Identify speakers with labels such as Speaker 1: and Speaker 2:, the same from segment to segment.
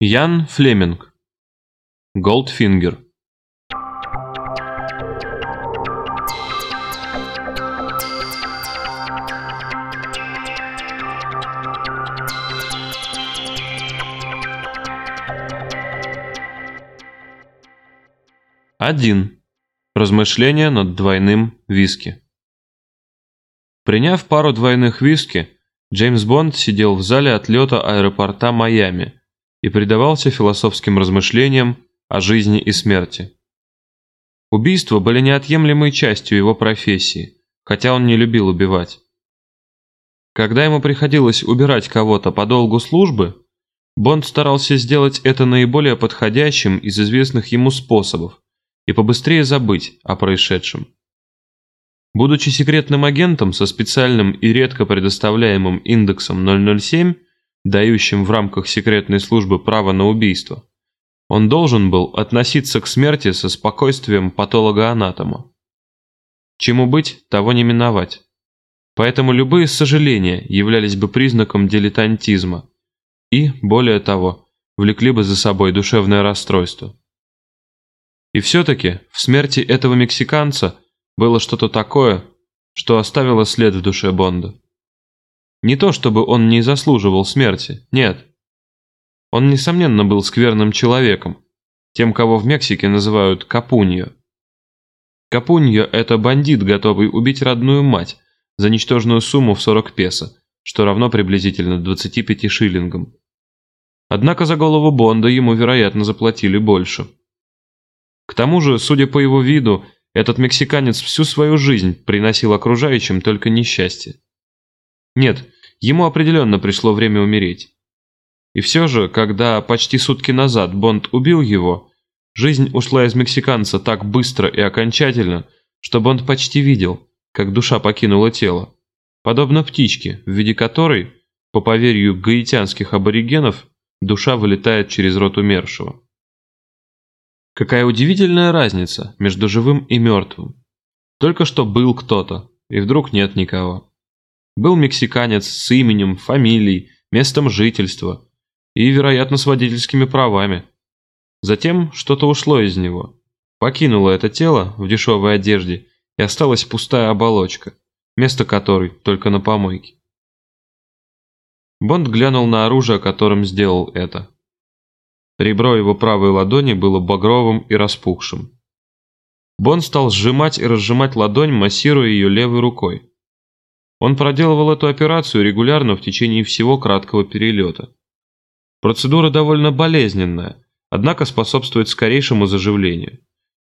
Speaker 1: Ян Флеминг. Голдфингер. Один. Размышления над двойным виски. Приняв пару двойных виски, Джеймс Бонд сидел в зале отлета аэропорта Майами и предавался философским размышлениям о жизни и смерти. Убийства были неотъемлемой частью его профессии, хотя он не любил убивать. Когда ему приходилось убирать кого-то по долгу службы, Бонд старался сделать это наиболее подходящим из известных ему способов и побыстрее забыть о происшедшем. Будучи секретным агентом со специальным и редко предоставляемым индексом 007, дающим в рамках секретной службы право на убийство, он должен был относиться к смерти со спокойствием патолога-анатома. Чему быть, того не миновать. Поэтому любые сожаления являлись бы признаком дилетантизма и, более того, влекли бы за собой душевное расстройство. И все-таки в смерти этого мексиканца было что-то такое, что оставило след в душе Бонда. Не то чтобы он не заслуживал смерти, нет. Он, несомненно, был скверным человеком, тем, кого в Мексике называют Капуньо. Капуньо – это бандит, готовый убить родную мать за ничтожную сумму в 40 песо, что равно приблизительно 25 шиллингам. Однако за голову Бонда ему, вероятно, заплатили больше. К тому же, судя по его виду, этот мексиканец всю свою жизнь приносил окружающим только несчастье. Нет, ему определенно пришло время умереть. И все же, когда почти сутки назад Бонд убил его, жизнь ушла из мексиканца так быстро и окончательно, что Бонд почти видел, как душа покинула тело. Подобно птичке, в виде которой, по поверью гаитянских аборигенов, душа вылетает через рот умершего. Какая удивительная разница между живым и мертвым. Только что был кто-то, и вдруг нет никого. Был мексиканец с именем, фамилией, местом жительства и, вероятно, с водительскими правами. Затем что-то ушло из него. Покинуло это тело в дешевой одежде, и осталась пустая оболочка, место которой только на помойке. Бонд глянул на оружие, которым сделал это. Ребро его правой ладони было багровым и распухшим. Бон стал сжимать и разжимать ладонь, массируя ее левой рукой. Он проделывал эту операцию регулярно в течение всего краткого перелета. Процедура довольно болезненная, однако способствует скорейшему заживлению.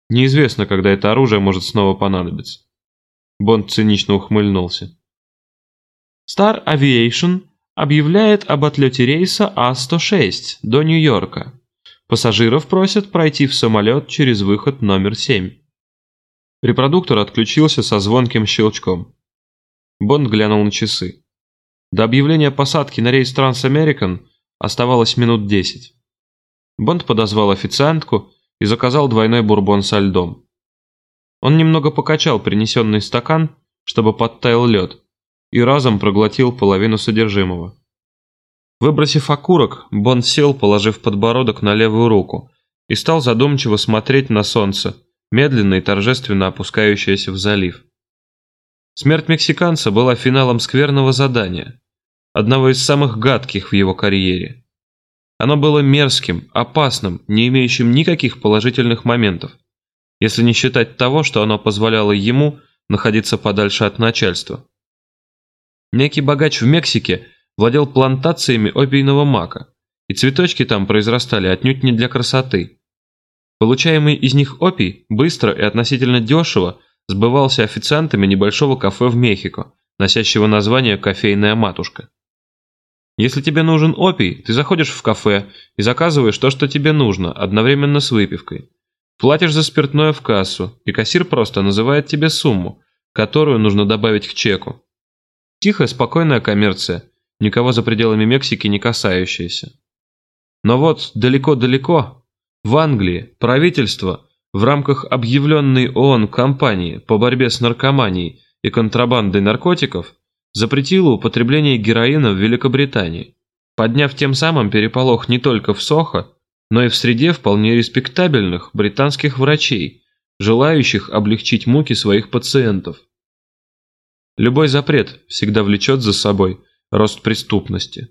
Speaker 1: Неизвестно, когда это оружие может снова понадобиться. Бонд цинично ухмыльнулся. Star Aviation объявляет об отлете рейса А-106 до Нью-Йорка. Пассажиров просят пройти в самолет через выход номер 7. Репродуктор отключился со звонким щелчком. Бонд глянул на часы. До объявления посадки на рейс Trans-American оставалось минут 10. Бонд подозвал официантку и заказал двойной бурбон со льдом. Он немного покачал принесенный стакан, чтобы подтаял лед, и разом проглотил половину содержимого. Выбросив окурок, Бонд сел, положив подбородок на левую руку, и стал задумчиво смотреть на солнце, медленно и торжественно опускающееся в залив. Смерть мексиканца была финалом скверного задания, одного из самых гадких в его карьере. Оно было мерзким, опасным, не имеющим никаких положительных моментов, если не считать того, что оно позволяло ему находиться подальше от начальства. Некий богач в Мексике – владел плантациями опийного мака, и цветочки там произрастали отнюдь не для красоты. Получаемый из них опий быстро и относительно дешево сбывался официантами небольшого кафе в Мехико, носящего название «Кофейная матушка». Если тебе нужен опий, ты заходишь в кафе и заказываешь то, что тебе нужно, одновременно с выпивкой. Платишь за спиртное в кассу, и кассир просто называет тебе сумму, которую нужно добавить к чеку. Тихая, спокойная коммерция, никого за пределами Мексики не касающиеся. Но вот далеко-далеко, в Англии, правительство в рамках объявленной ООН кампании по борьбе с наркоманией и контрабандой наркотиков запретило употребление героина в Великобритании. подняв тем самым переполох не только в Сохо, но и в среде вполне респектабельных британских врачей, желающих облегчить муки своих пациентов. Любой запрет всегда влечет за собой рост преступности.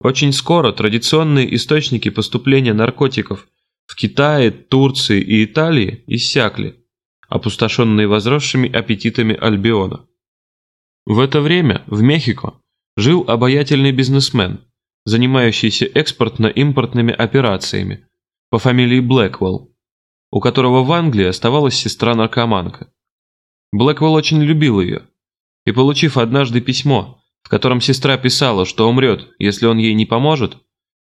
Speaker 1: Очень скоро традиционные источники поступления наркотиков в Китае, Турции и Италии иссякли, опустошенные возросшими аппетитами Альбиона. В это время в Мехико жил обаятельный бизнесмен, занимающийся экспортно-импортными операциями, по фамилии Блэквелл, у которого в Англии оставалась сестра-наркоманка. Блэквелл очень любил ее, и получив однажды письмо, в котором сестра писала, что умрет, если он ей не поможет,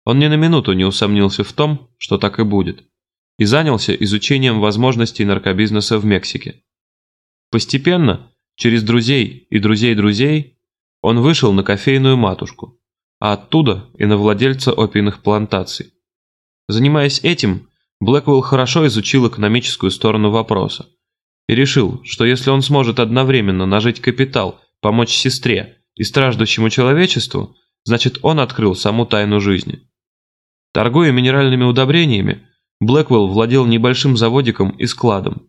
Speaker 1: он ни на минуту не усомнился в том, что так и будет, и занялся изучением возможностей наркобизнеса в Мексике. Постепенно, через друзей и друзей друзей, он вышел на кофейную матушку, а оттуда и на владельца опийных плантаций. Занимаясь этим, Блэквелл хорошо изучил экономическую сторону вопроса и решил, что если он сможет одновременно нажить капитал, помочь сестре и страждущему человечеству, значит он открыл саму тайну жизни. Торгуя минеральными удобрениями, Блэквелл владел небольшим заводиком и складом.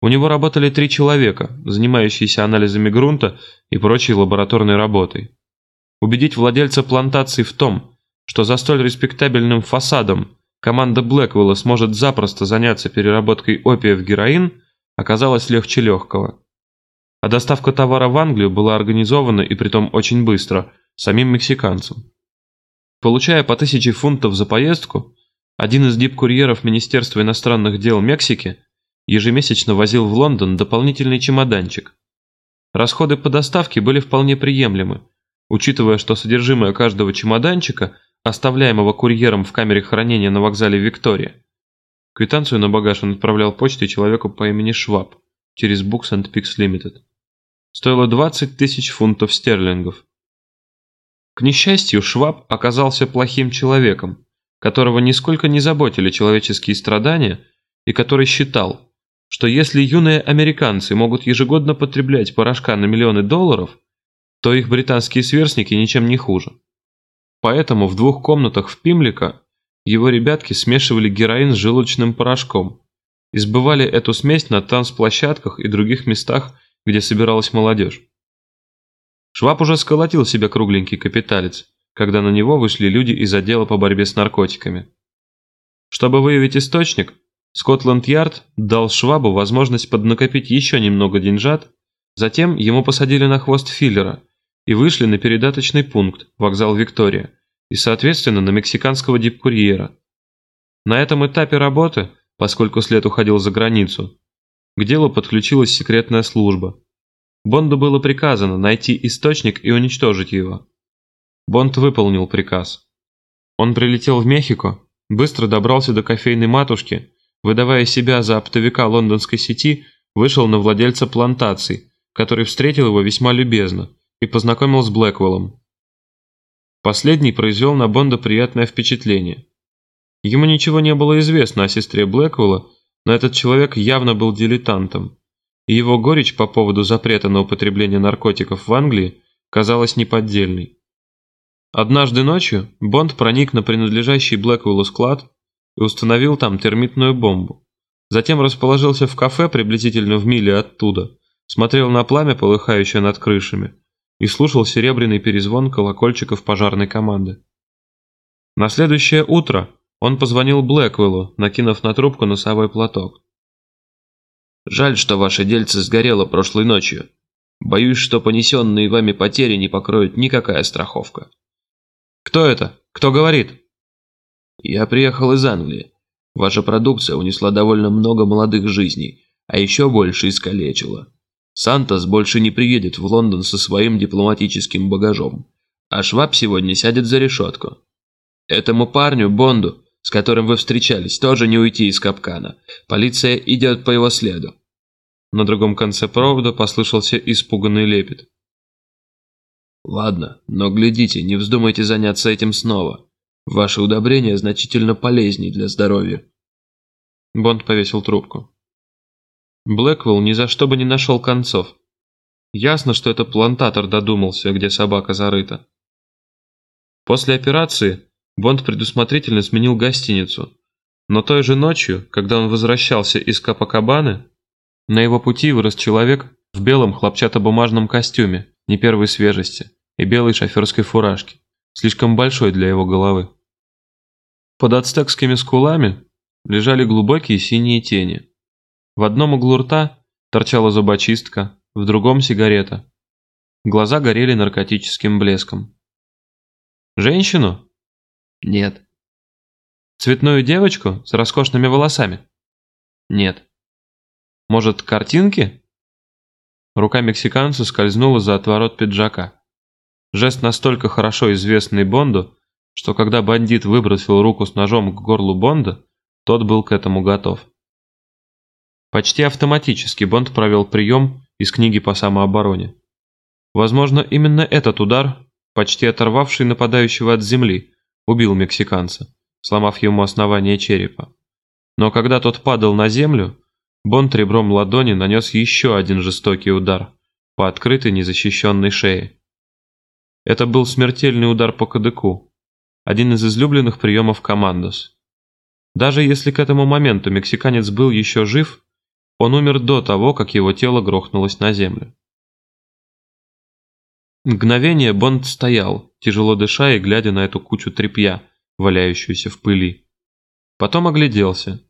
Speaker 1: У него работали три человека, занимающиеся анализами грунта и прочей лабораторной работой. Убедить владельца плантации в том, что за столь респектабельным фасадом команда Блэквелла сможет запросто заняться переработкой опия в героин, оказалось легче легкого. А доставка товара в Англию была организована и притом очень быстро, самим мексиканцем. Получая по тысяче фунтов за поездку, один из дипкурьеров Министерства иностранных дел Мексики ежемесячно возил в Лондон дополнительный чемоданчик. Расходы по доставке были вполне приемлемы, учитывая, что содержимое каждого чемоданчика, оставляемого курьером в камере хранения на вокзале Виктория, квитанцию на багаж он отправлял почтой человеку по имени Шваб через Books and Picks Limited, стоило 20 тысяч фунтов стерлингов. К несчастью, Шваб оказался плохим человеком, которого нисколько не заботили человеческие страдания и который считал, что если юные американцы могут ежегодно потреблять порошка на миллионы долларов, то их британские сверстники ничем не хуже. Поэтому в двух комнатах в Пимлика его ребятки смешивали героин с желудочным порошком и сбывали эту смесь на танцплощадках и других местах, где собиралась молодежь. Шваб уже сколотил себе кругленький капиталец, когда на него вышли люди из отдела по борьбе с наркотиками. Чтобы выявить источник, Скотланд-Ярд дал Швабу возможность поднакопить еще немного деньжат, затем ему посадили на хвост филлера и вышли на передаточный пункт, вокзал Виктория, и, соответственно, на мексиканского дипкурьера. На этом этапе работы, поскольку след уходил за границу, к делу подключилась секретная служба. Бонду было приказано найти источник и уничтожить его. Бонд выполнил приказ. Он прилетел в Мехико, быстро добрался до кофейной матушки, выдавая себя за оптовика лондонской сети, вышел на владельца плантаций, который встретил его весьма любезно и познакомил с Блэквеллом. Последний произвел на Бонда приятное впечатление. Ему ничего не было известно о сестре Блэквелла, но этот человек явно был дилетантом и его горечь по поводу запрета на употребление наркотиков в Англии казалась неподдельной. Однажды ночью Бонд проник на принадлежащий Блэквиллу склад и установил там термитную бомбу. Затем расположился в кафе приблизительно в миле оттуда, смотрел на пламя, полыхающее над крышами, и слушал серебряный перезвон колокольчиков пожарной команды. На следующее утро он позвонил Блэквиллу, накинув на трубку носовой платок. Жаль, что ваше дельце сгорело прошлой ночью. Боюсь, что понесенные вами потери не покроет никакая страховка. Кто это? Кто говорит? Я приехал из Англии. Ваша продукция унесла довольно много молодых жизней, а еще больше искалечила. Сантос больше не приедет в Лондон со своим дипломатическим багажом, а Шваб сегодня сядет за решетку. Этому парню, Бонду, с которым вы встречались, тоже не уйти из капкана. Полиция идет по его следу. На другом конце провода послышался испуганный лепет. «Ладно, но глядите, не вздумайте заняться этим снова. Ваши удобрения значительно полезнее для здоровья». Бонд повесил трубку. Блэквелл ни за что бы не нашел концов. Ясно, что это плантатор додумался, где собака зарыта. После операции Бонд предусмотрительно сменил гостиницу, но той же ночью, когда он возвращался из Капакабаны, на его пути вырос человек в белом хлопчатобумажном костюме, не первой свежести, и белой шоферской фуражке, слишком большой для его головы. Под ацтекскими скулами лежали глубокие синие тени. В одном углу рта торчала зубочистка, в другом сигарета. Глаза горели наркотическим блеском. «Женщину?» «Нет». «Цветную девочку с роскошными волосами?» «Нет». «Может, картинки?» Рука мексиканца скользнула за отворот пиджака. Жест настолько хорошо известный Бонду, что когда бандит выбросил руку с ножом к горлу Бонда, тот был к этому готов. Почти автоматически Бонд провел прием из книги по самообороне. Возможно, именно этот удар, почти оторвавший нападающего от земли, убил мексиканца, сломав ему основание черепа. Но когда тот падал на землю, Бонд ребром ладони нанес еще один жестокий удар по открытой незащищенной шее. Это был смертельный удар по кадыку, один из излюбленных приемов командос. Даже если к этому моменту мексиканец был еще жив, он умер до того, как его тело грохнулось на землю. Мгновение Бонд стоял, тяжело дыша и глядя на эту кучу тряпья, валяющуюся в пыли. Потом огляделся.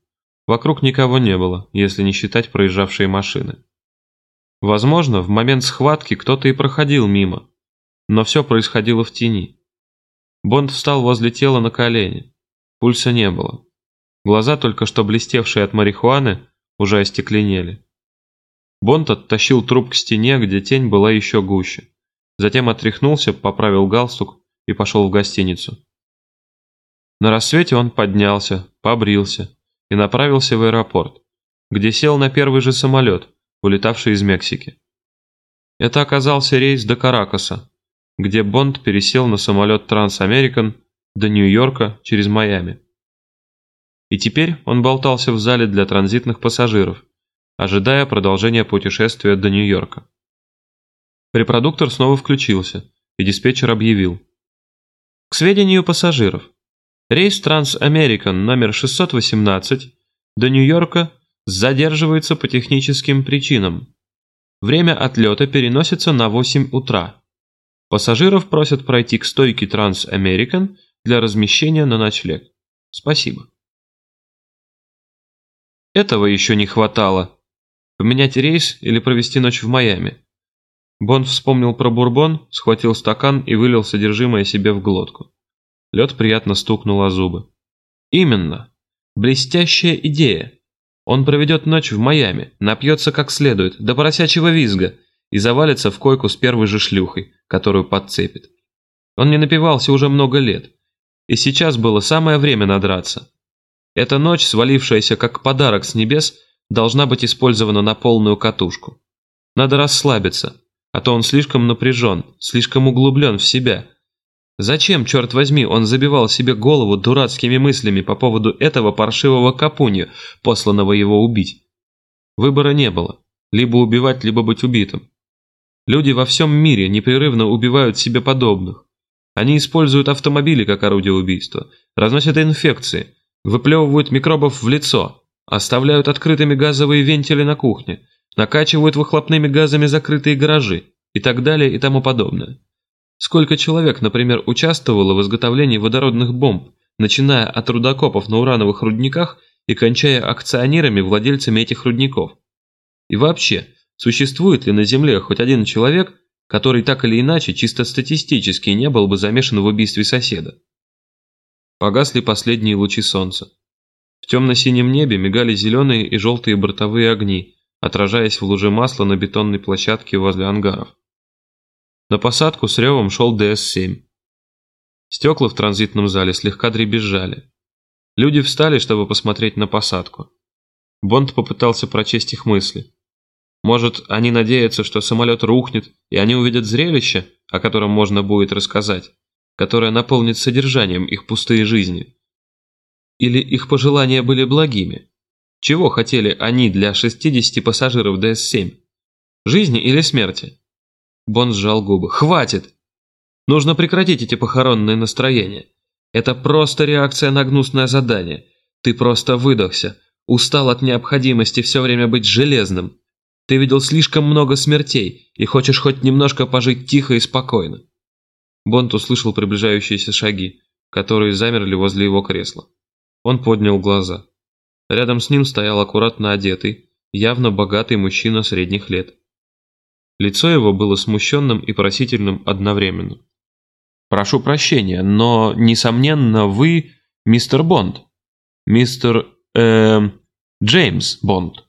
Speaker 1: Вокруг никого не было, если не считать проезжавшие машины. Возможно, в момент схватки кто-то и проходил мимо, но все происходило в тени. Бонд встал возле тела на колени. Пульса не было. Глаза, только что блестевшие от марихуаны, уже остекленели. Бонд оттащил труп к стене, где тень была еще гуще. Затем отряхнулся, поправил галстук и пошел в гостиницу. На рассвете он поднялся, побрился и направился в аэропорт, где сел на первый же самолет, улетавший из Мексики. Это оказался рейс до Каракаса, где Бонд пересел на самолет Трансамерикан до Нью-Йорка через Майами. И теперь он болтался в зале для транзитных пассажиров, ожидая продолжения путешествия до Нью-Йорка. Репродуктор снова включился, и диспетчер объявил. К сведению пассажиров. Рейс Трансамерикан номер 618 до Нью-Йорка задерживается по техническим причинам. Время отлета переносится на 8 утра. Пассажиров просят пройти к стойке Трансамерикан для размещения на ночлег. Спасибо. Этого еще не хватало. Поменять рейс или провести ночь в Майами. Бонд вспомнил про бурбон, схватил стакан и вылил содержимое себе в глотку. Лед приятно стукнул о зубы. Именно. Блестящая идея. Он проведет ночь в Майами, напьется как следует, до поросячьего визга, и завалится в койку с первой же шлюхой, которую подцепит. Он не напивался уже много лет, и сейчас было самое время надраться. Эта ночь, свалившаяся как подарок с небес, должна быть использована на полную катушку. Надо расслабиться, а то он слишком напряжен, слишком углублен в себя. Зачем, черт возьми, он забивал себе голову дурацкими мыслями по поводу этого паршивого капунья, посланного его убить? Выбора не было. Либо убивать, либо быть убитым. Люди во всем мире непрерывно убивают себе подобных. Они используют автомобили как орудие убийства, разносят инфекции, выплевывают микробов в лицо, оставляют открытыми газовые вентили на кухне, накачивают выхлопными газами закрытые гаражи и так далее и тому подобное. Сколько человек, например, участвовало в изготовлении водородных бомб, начиная от рудокопов на урановых рудниках и кончая акционерами, владельцами этих рудников? И вообще, существует ли на Земле хоть один человек, который так или иначе чисто статистически не был бы замешан в убийстве соседа? Погасли последние лучи солнца. В темно-синем небе мигали зеленые и желтые бортовые огни, отражаясь в луже масла на бетонной площадке возле ангаров. На посадку с ревом шел ДС-7. Стекла в транзитном зале слегка дребезжали. Люди встали, чтобы посмотреть на посадку. Бонд попытался прочесть их мысли. Может, они надеются, что самолет рухнет, и они увидят зрелище, о котором можно будет рассказать которая наполнит содержанием их пустые жизни? Или их пожелания были благими? Чего хотели они для 60 пассажиров ДС-7? Жизни или смерти? Бон сжал губы. «Хватит!»
Speaker 2: Нужно прекратить эти похоронные настроения. Это просто реакция на гнусное задание. Ты просто выдохся, устал от необходимости все время быть железным. Ты видел слишком много смертей и хочешь хоть немножко пожить тихо и спокойно. Бонд услышал приближающиеся шаги, которые замерли возле его кресла. Он поднял глаза. Рядом с ним стоял аккуратно одетый, явно богатый мужчина средних лет. Лицо его было смущенным и просительным одновременно.
Speaker 1: «Прошу прощения, но, несомненно, вы мистер Бонд. Мистер... э Джеймс Бонд».